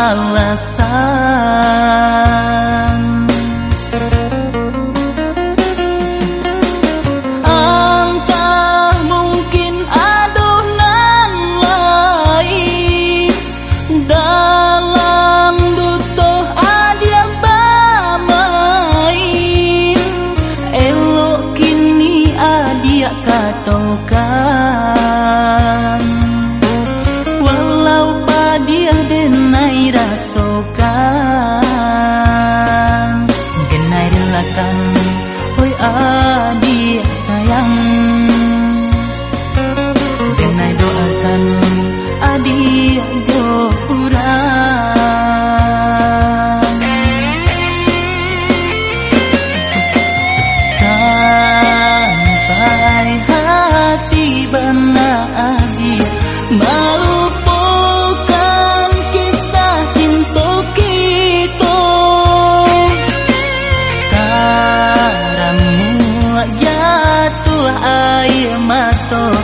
alasan. Angkah mungkin adonan lain Dalam duto adia bamain Elok kini adia katokan yang jauh urang Sampai hati benar dia Melupakan kisah cinta kita Karangmu jatuh air mata